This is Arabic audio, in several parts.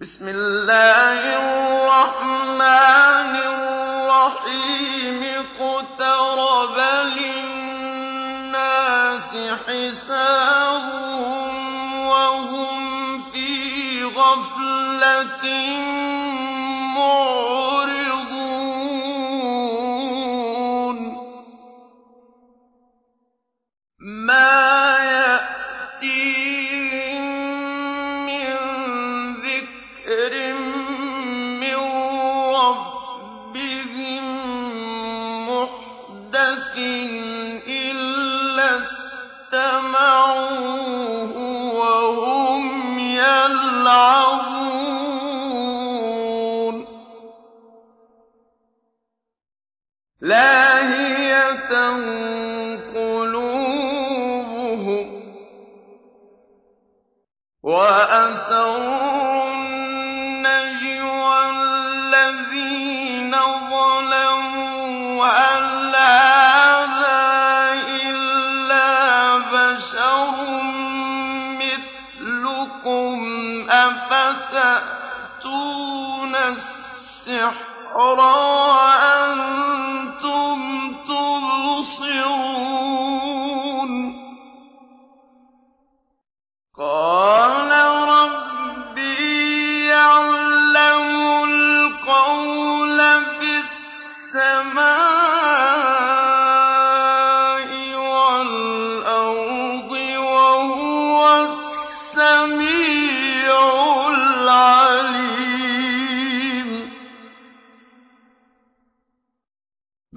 بِسْمِ اللَّهِ الرَّحْمَٰنِ الرَّحِيمِ. اقْتَرَبَ لِلنَّاسِ حِسَابُهُمْ وَهُمْ فِي غَفْلَةٍ السِّحْرَ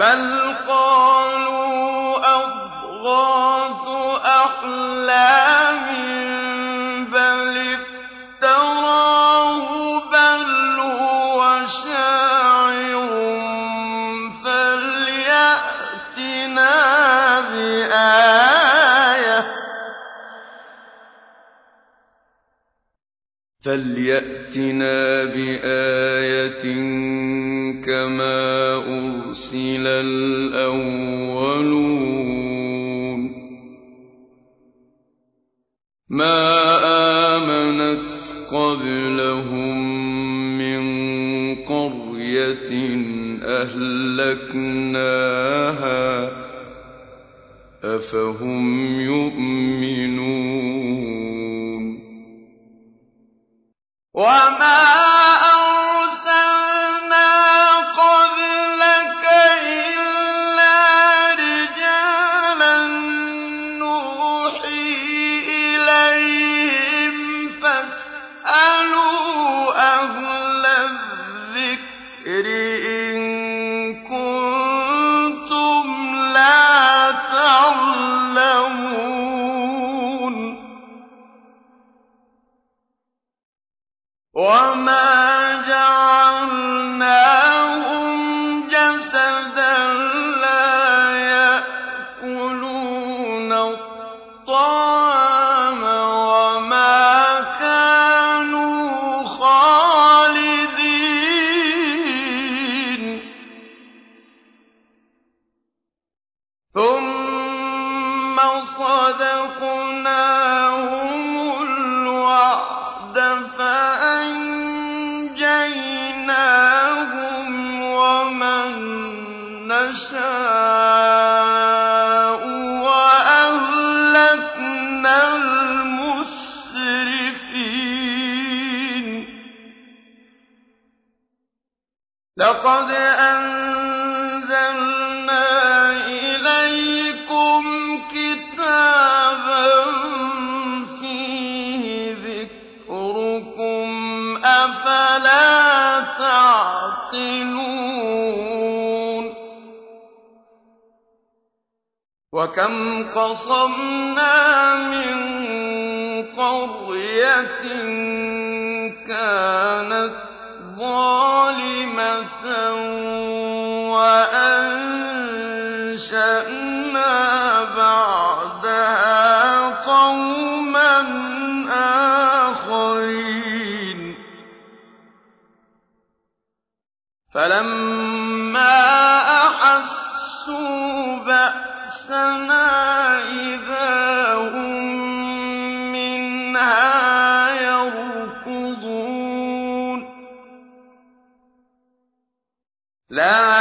بَلْ قَالُوا أَضْغَاثُ أَحْلَامٍ بَلِ افْتَرَاهُ بَلْ هُوَ شَاعِرٌ فَلْيَأْتِنَا بِآيَةٍ أُرْسِلَ الْأَوَّلُونَ. مَا آمَنَتْ قَبْلَهُم مِّن قَرْيَةٍ أَهْلَكْنَاهَا ۖ أَفَهُمْ يُؤْمِنُونَ صَدَقْنَاهُمُ تَعْقِلُونَ وَكَمْ قَصَمْنَا مِن قَرْيَةٍ كَانَتْ ظَالِمَةً وَأَنشَأْنَا بَعْدَهَا قَوْمًا فلما أحسوا بأسنا إذا هم منها يركضون لا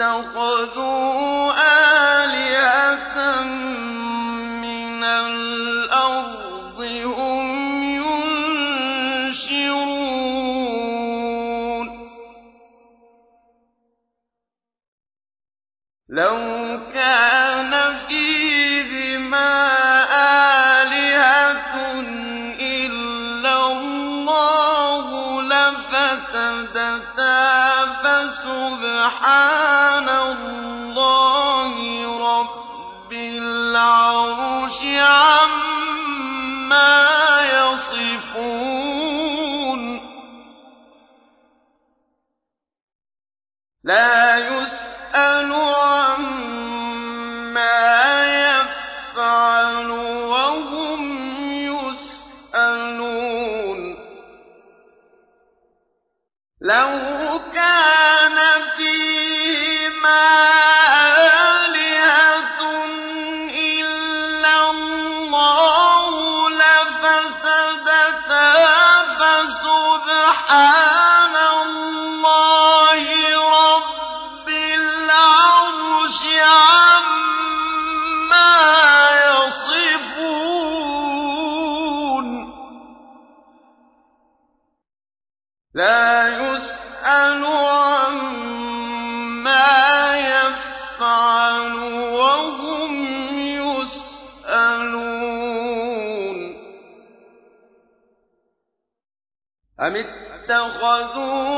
اتخذوا آلهة من الأرض هم ينشرون. لو سبحان الله رب العرش عما رَسُولٌ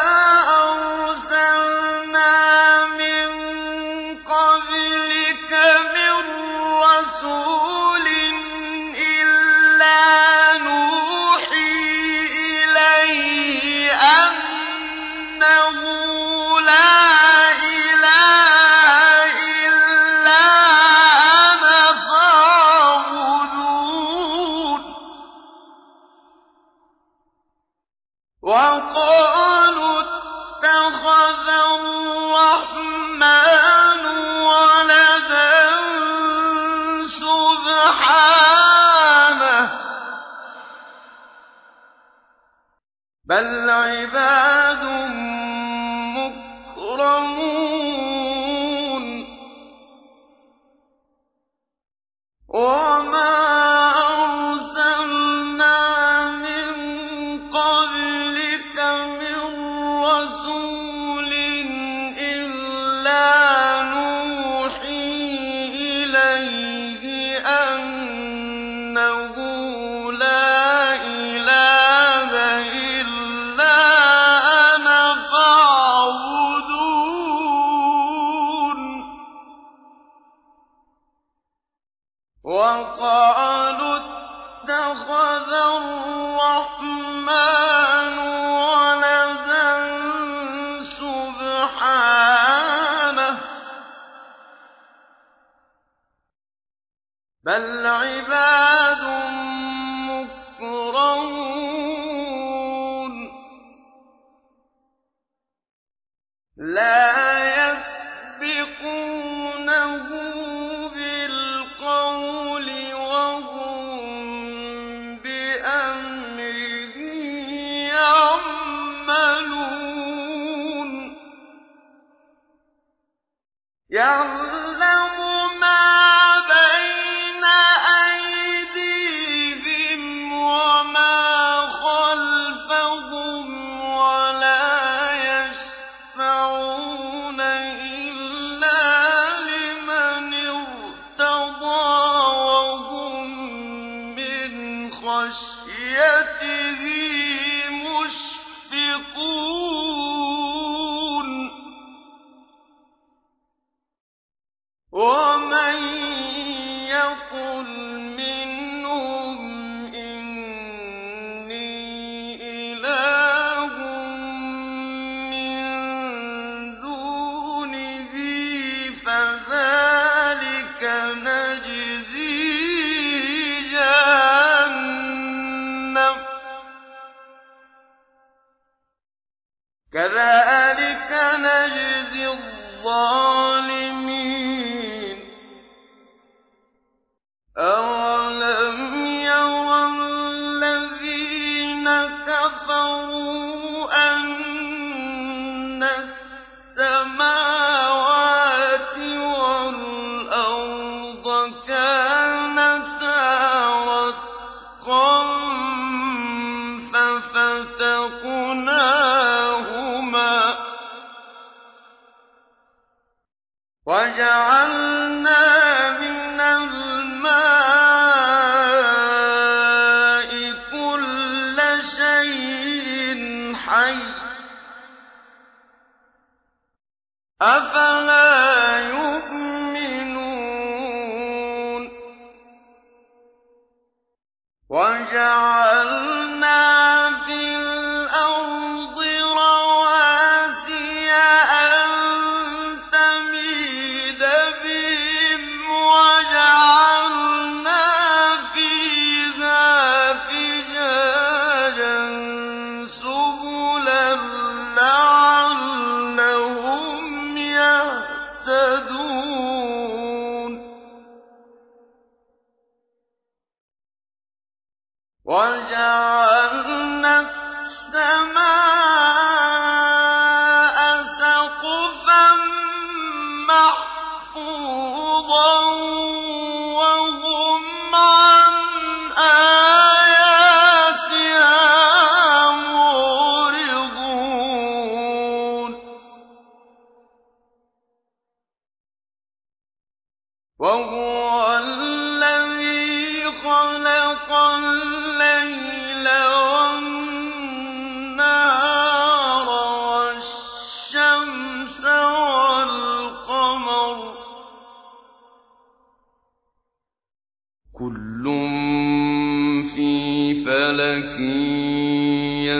بل عباد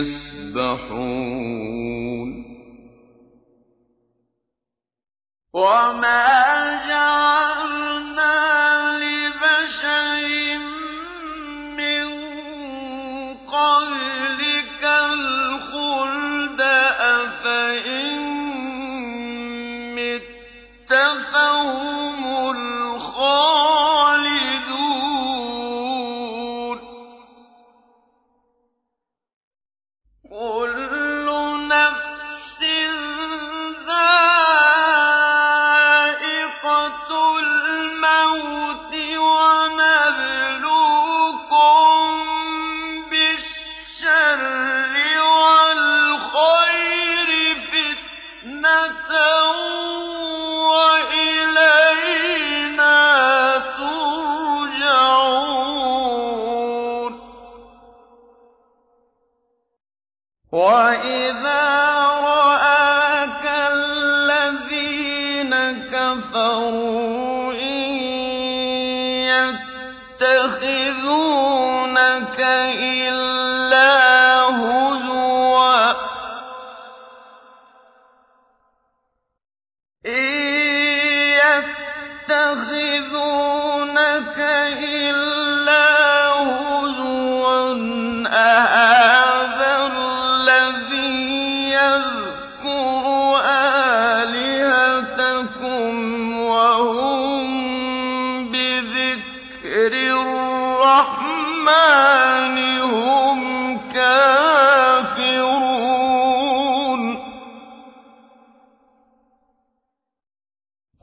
يَسْبَحُونَ.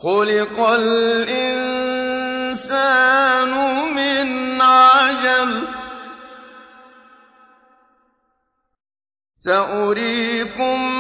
خلق الإنسان من عجل سأريكم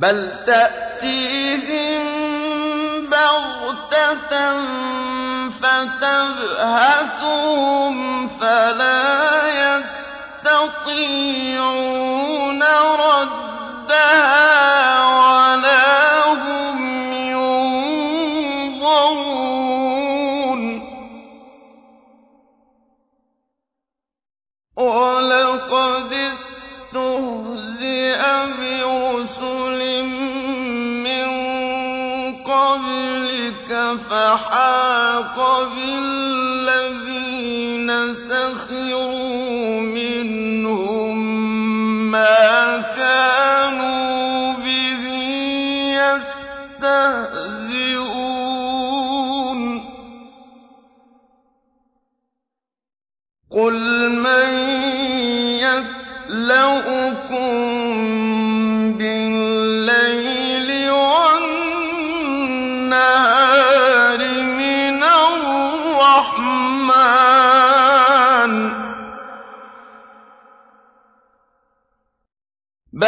بل تأتيهم بغتة فتبهتهم فلا يستطيعون حاق بالذين سخروا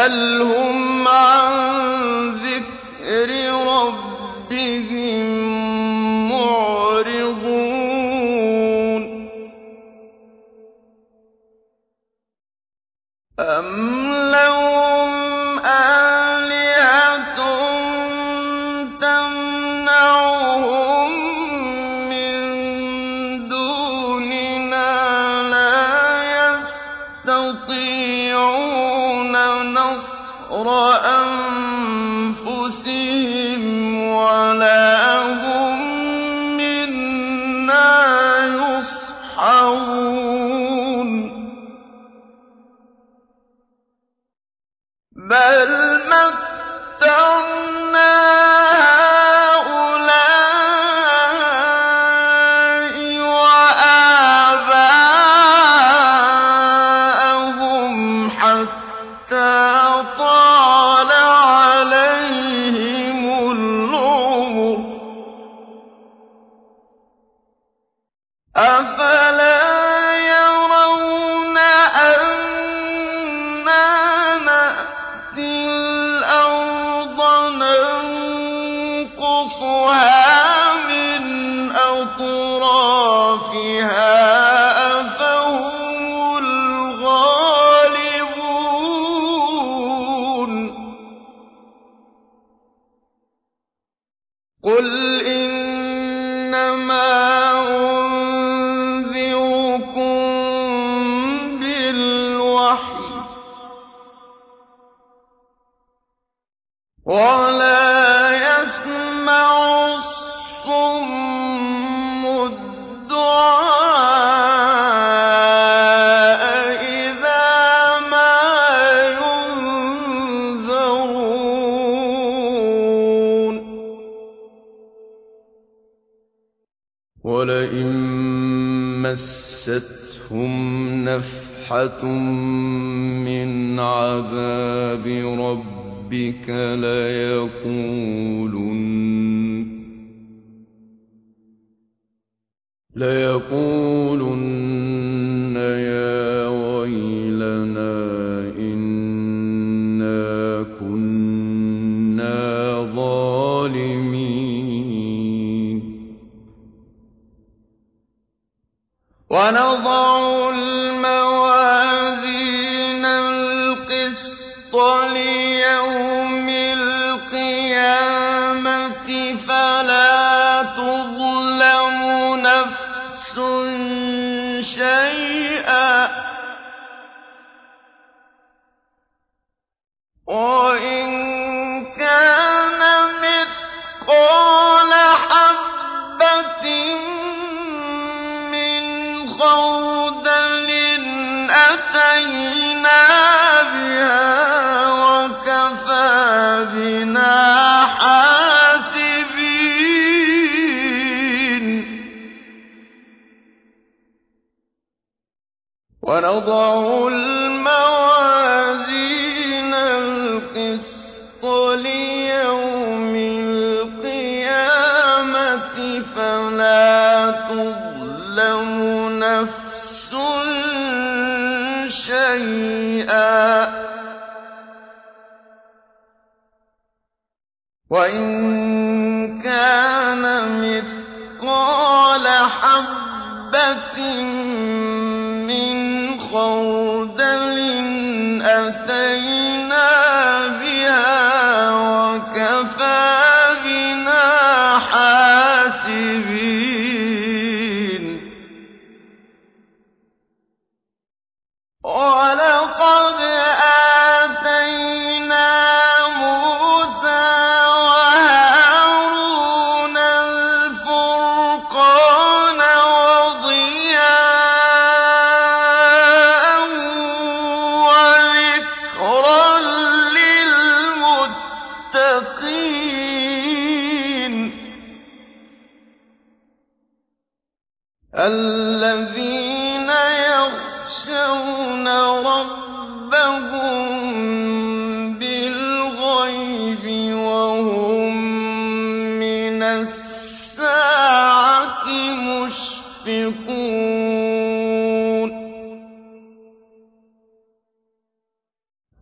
بل نَفْحَةٌ مِّنْ عَذَابِ رَبِّكَ لَيَقُولُنَّ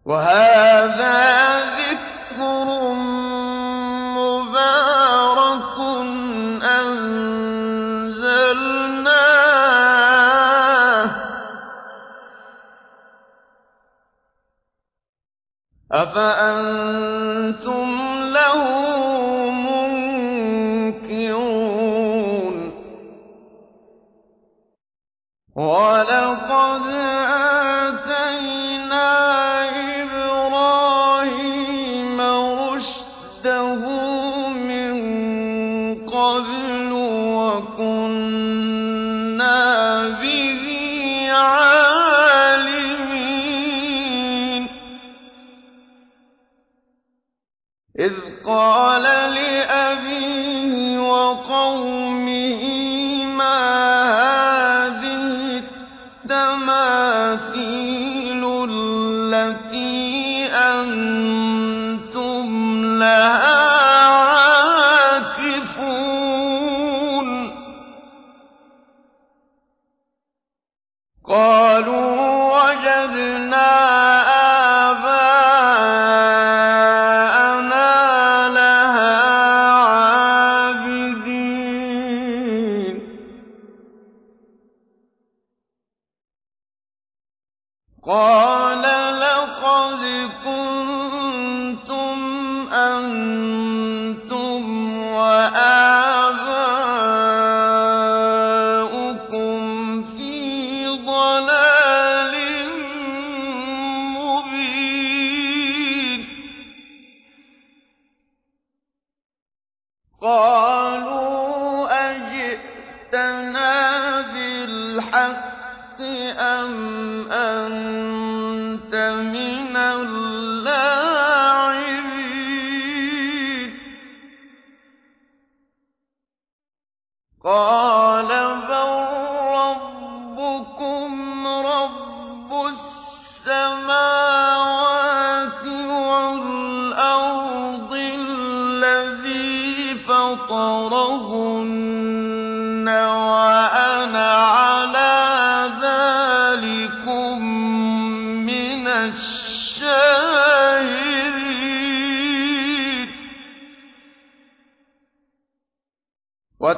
وَهَٰذَا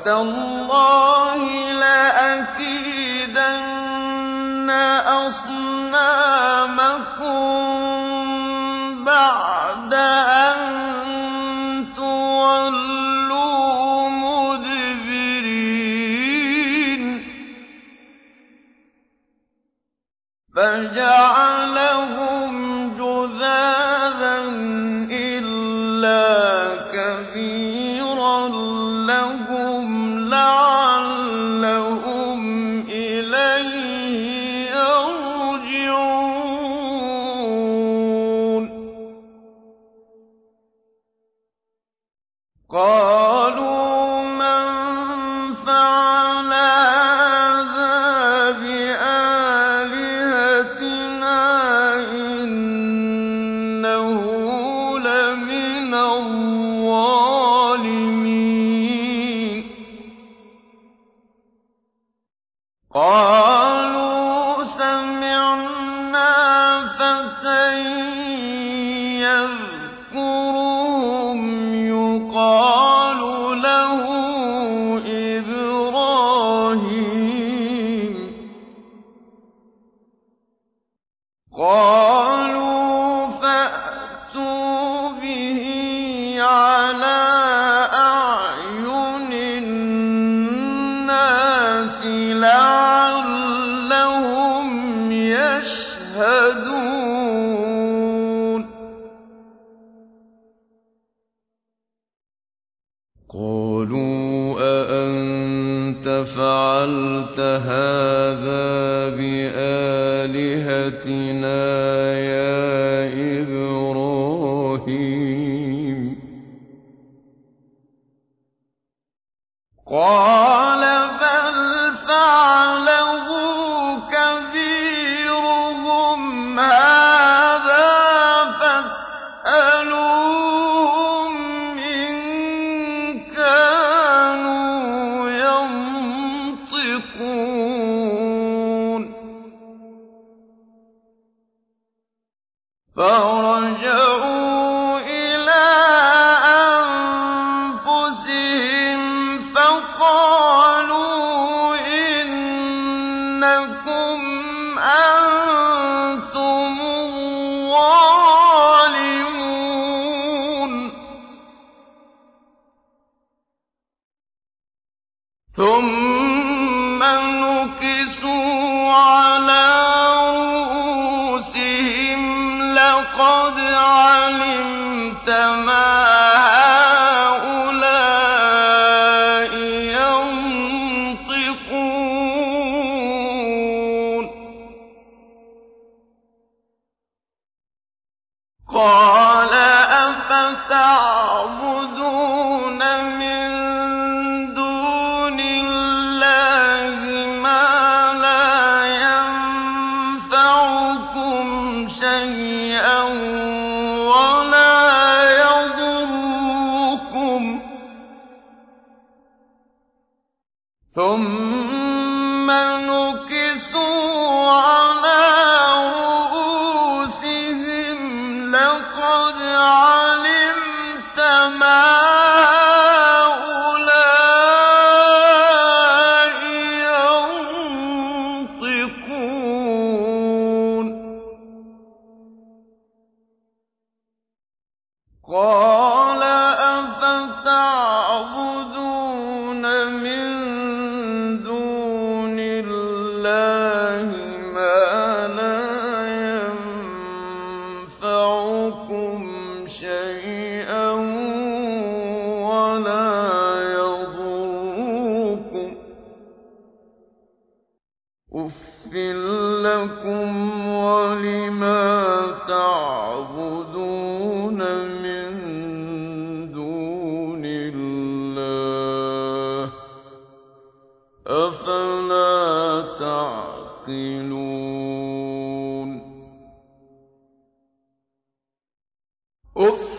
وَتَاللَّهِ قَالُوا لَقَدْ عَلِمْتَ مَا قَالُوا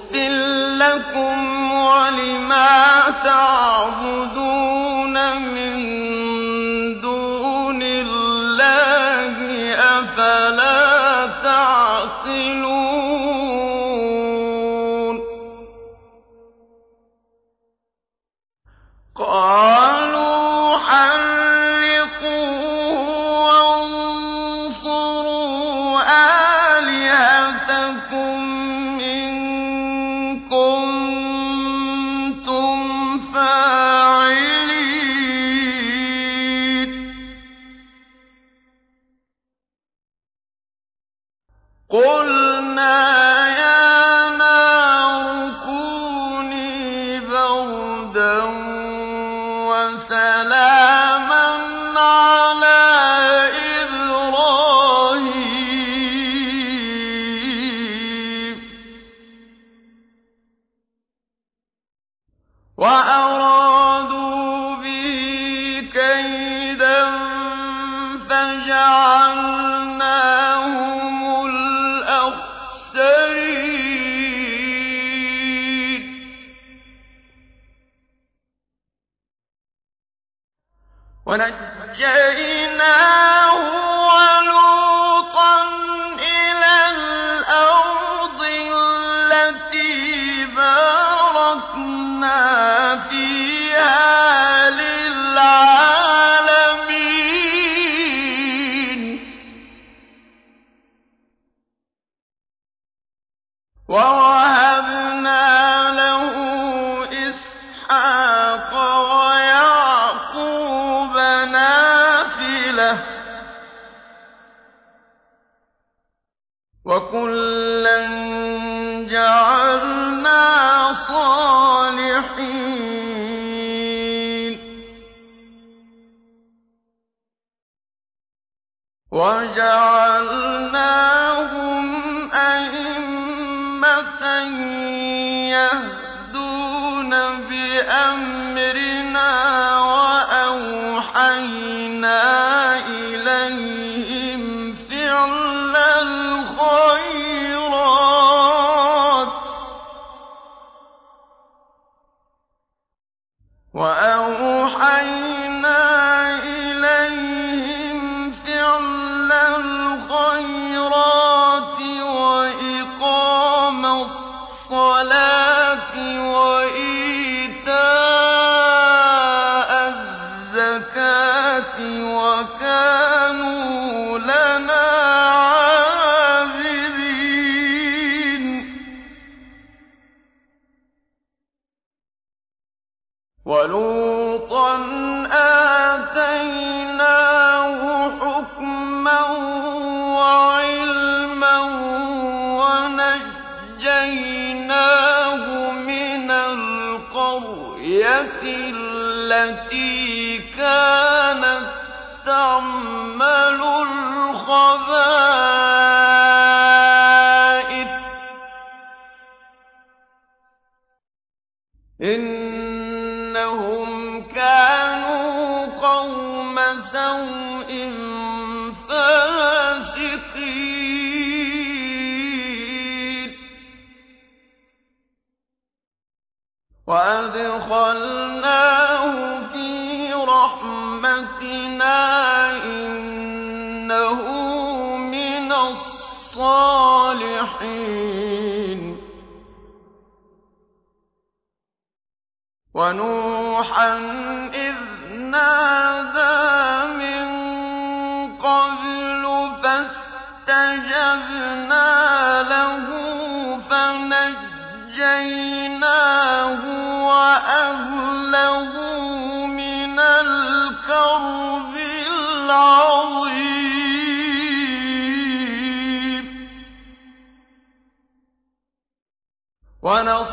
إِسْحَاقَ وَأَدْخَلْنَاهُ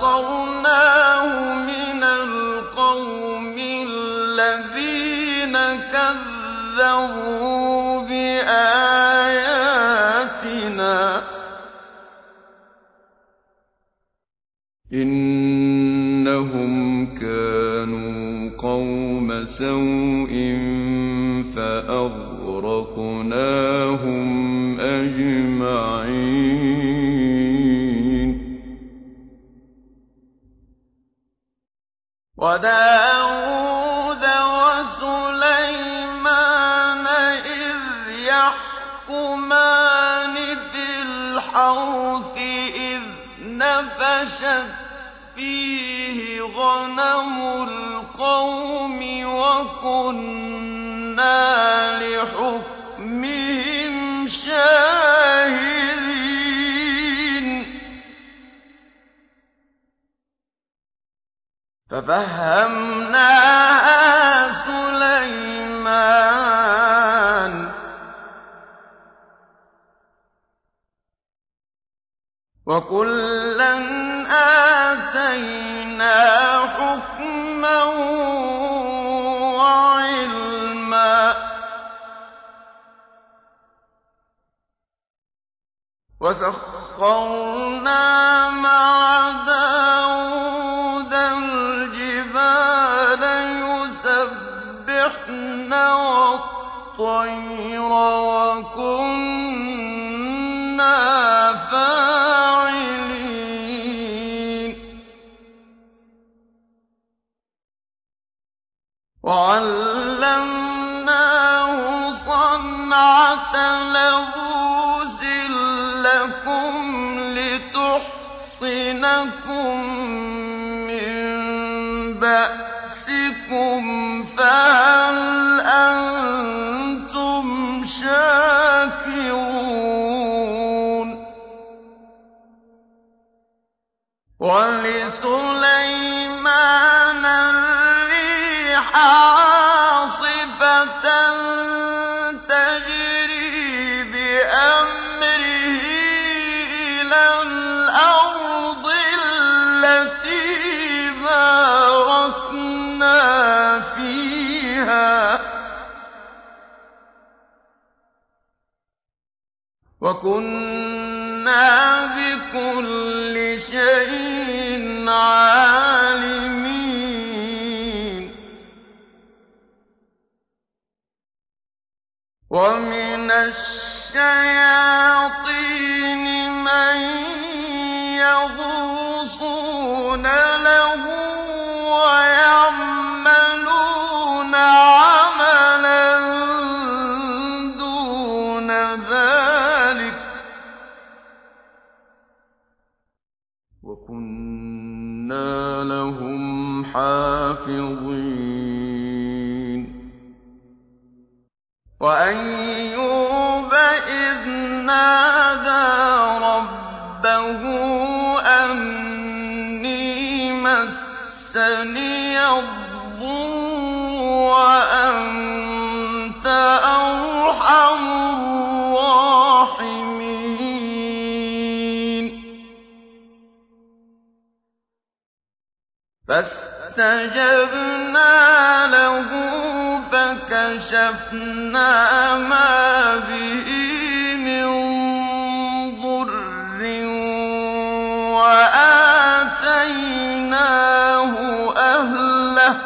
وَنَصَرْنَاهُ مِنَ الْقَوْمِ الَّذِينَ كَذَّبُوا بِآيَاتِنَا ۚ. إِنَّهُمْ كَانُوا قَوْمَ سَوْءٍ وَدَاوُودَ وَسُلَيْمَانَ إِذْ يَحْكُمَانِ فِي الْحَرْثِ إِذْ نَفَشَتْ فِيهِ غَنَمُ الْقَوْمِ وَكُنَّا لِحُكْمِهِمْ شَاهِدِينَ. فَفَهَّمْنَاهَا سُلَيْمَانَ ۚ. وَكُلًّا آتَيْنَا حُكْمًا وَعِلْمًا ۚ. وَسَخَّرْنَا مَعَ دَاوُودَ وَالطَّيْرَ وَكُنَّا فَاعِلِينَ وَكُنَّا بِكُلِّ شَيْءٍ عَالِمِينَ. وَمِنَ الشَّيَاطِينِ فَاسْتَجَبْنَا لَهُ فَكَشَفْنَا مَا بِهِ مِن ضُرٍّ وَآتَيْنَاهُ أَهْلَهُ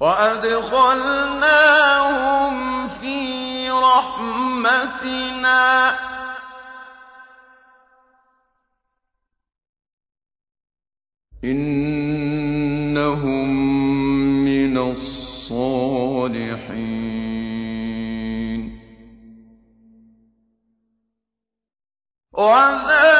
وَأَدْخَلْنَاهُمْ فِي رَحْمَتِنَا ۖ. إِنَّهُم مِّنَ الصَّالِحِينَ. وَذَا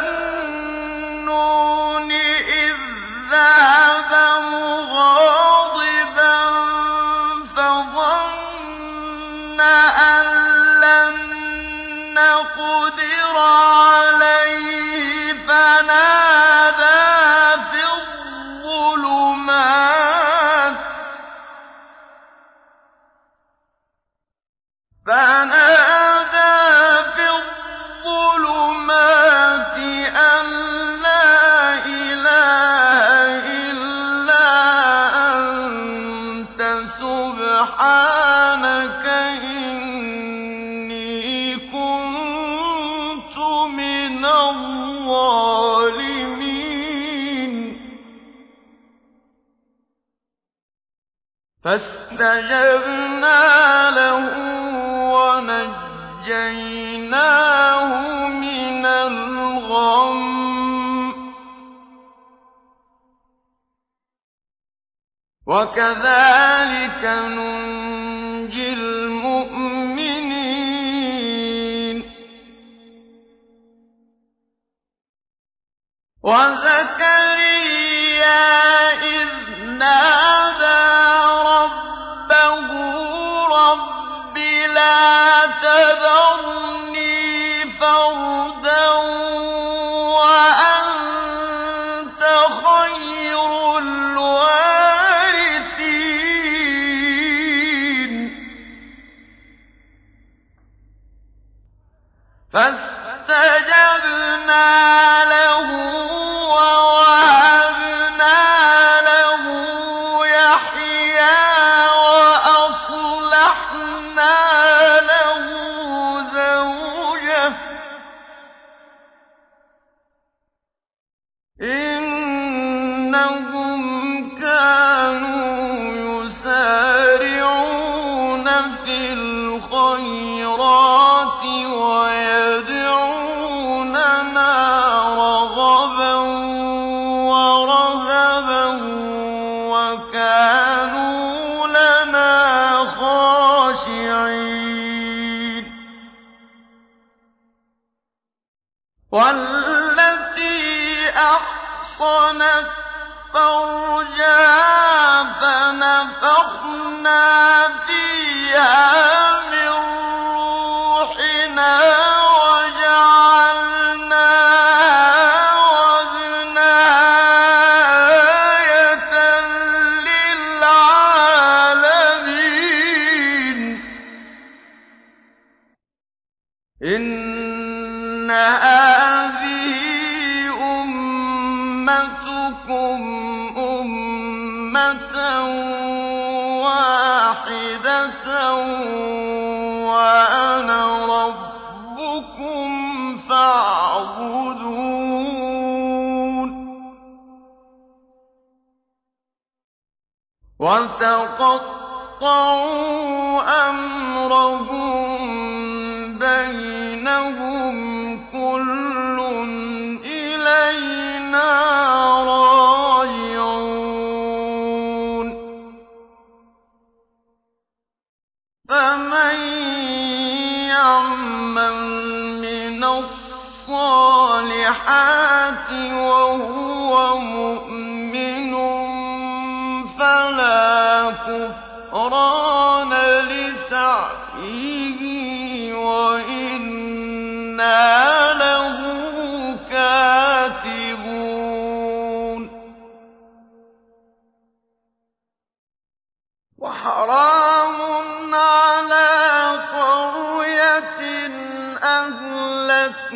وَكَذَٰلِكَ نُنجِي الْمُؤْمِنِينَ. وَزَكَرِيَّا فَنَفَخْنَا فِيهَا مِن رُّوحِنَا وَجَعَلْنَاهَا وَابْنَهَا آيَةً لِّلْعَالَمِينَ إِنَّ هَٰذِهِ أُمَّتُكُمْ أُمَّةً وَأَنَا رَبُّكُمْ فَاعْبُدُونِ. وَتَقَطَّعُوا أَمْرَهُم بَيْنَهُمْ ۖ كُلٌّ إِلَيْنَا الصَّالِحَاتِ وَهُوَ مُؤْمِنٌ فَلَا كُفْرَانَ لِسَعْيِهِ وَإِنَّا لَهُ كَاتِبُونَ وَحَرَامٌ عَلَىٰ قَرْيَةٍ أَهْلَكْنَاهَا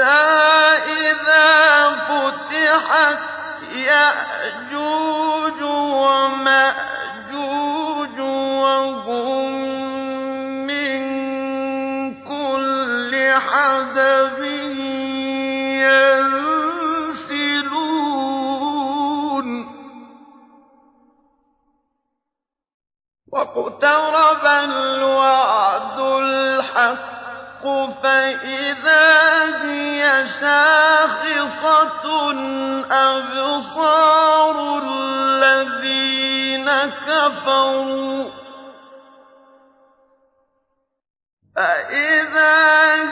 حَتَّىٰ إِذَا فُتِحَتْ يَأْجُوجُ وَمَأْجُوجُ وَهُم مِّن حَدَبٍ يَنسِلُونَ. وَاقْتَرَبَ الْوَعْدُ الْحَقُّ فَإِذَا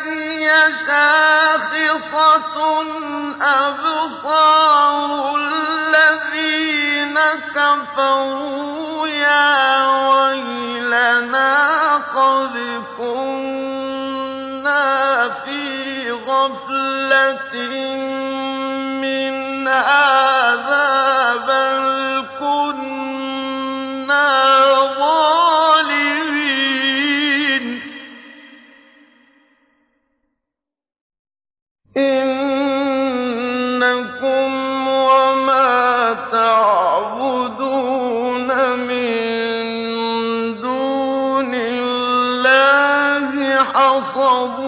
هِيَ شَاخِصَةٌ أَبْصَارُ الَّذِينَ كَفَرُوا. يَا وَيْلَنَا قَدْ كُنَّا فِي غَفْلَةٍ مِّنْ هَٰذَا بَلْ كُنَّا ظَالِمِينَ. إِنَّكُمْ وَمَا تَعْبُدُونَ مِن دُونِ اللَّهِ حَصَبُ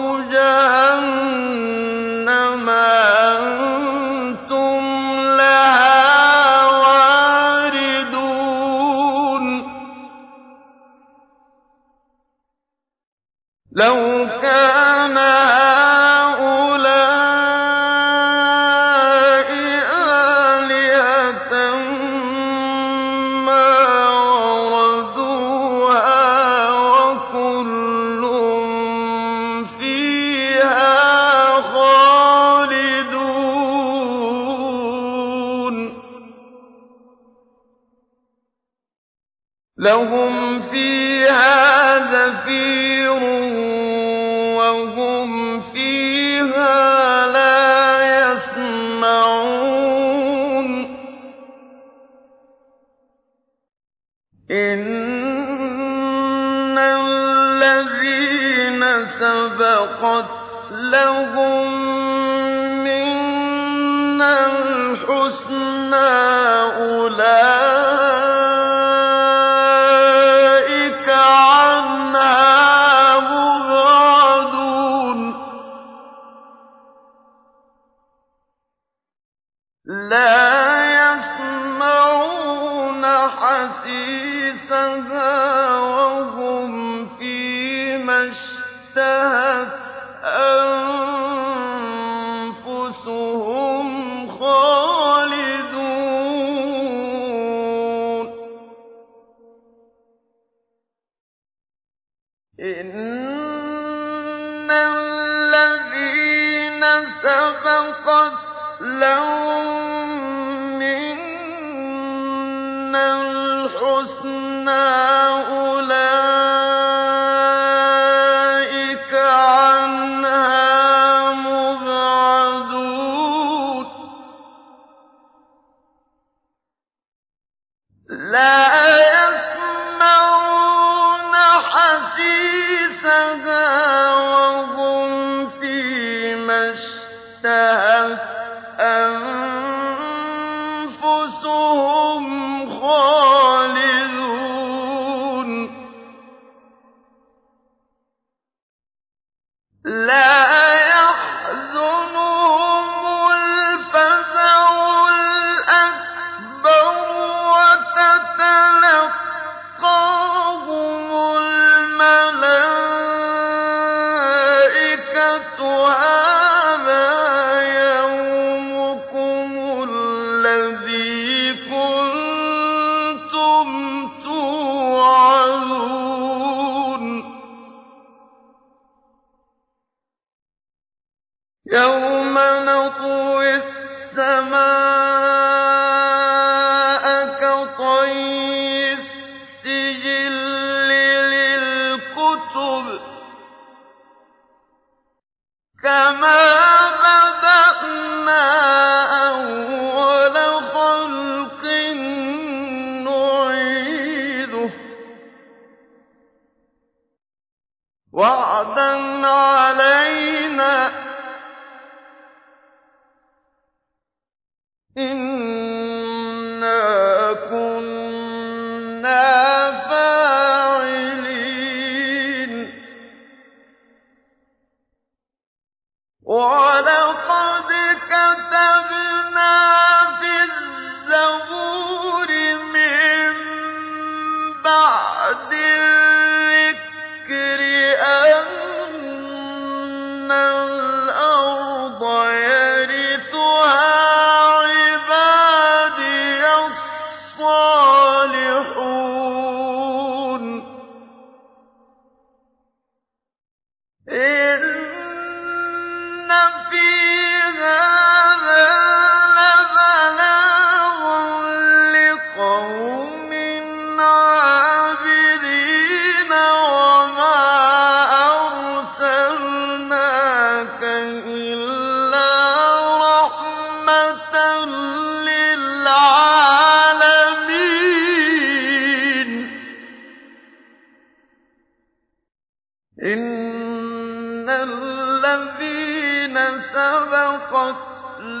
لَهُم مِّنَّا الْحُسْنَىٰ أُولَٰئِكَ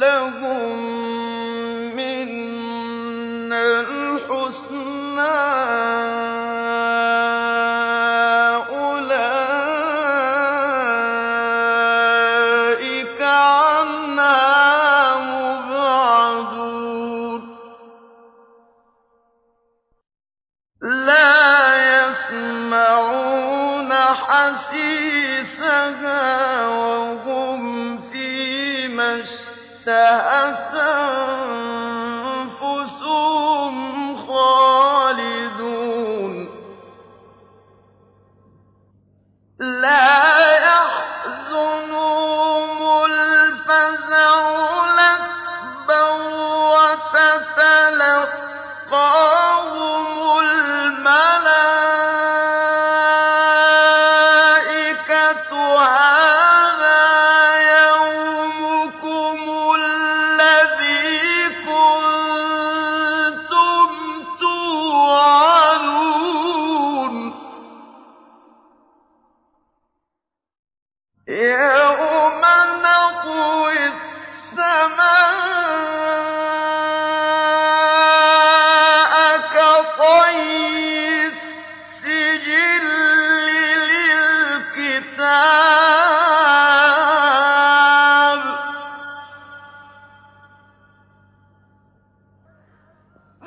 لَهُم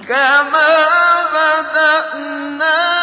كَمَا بَدَأْنَا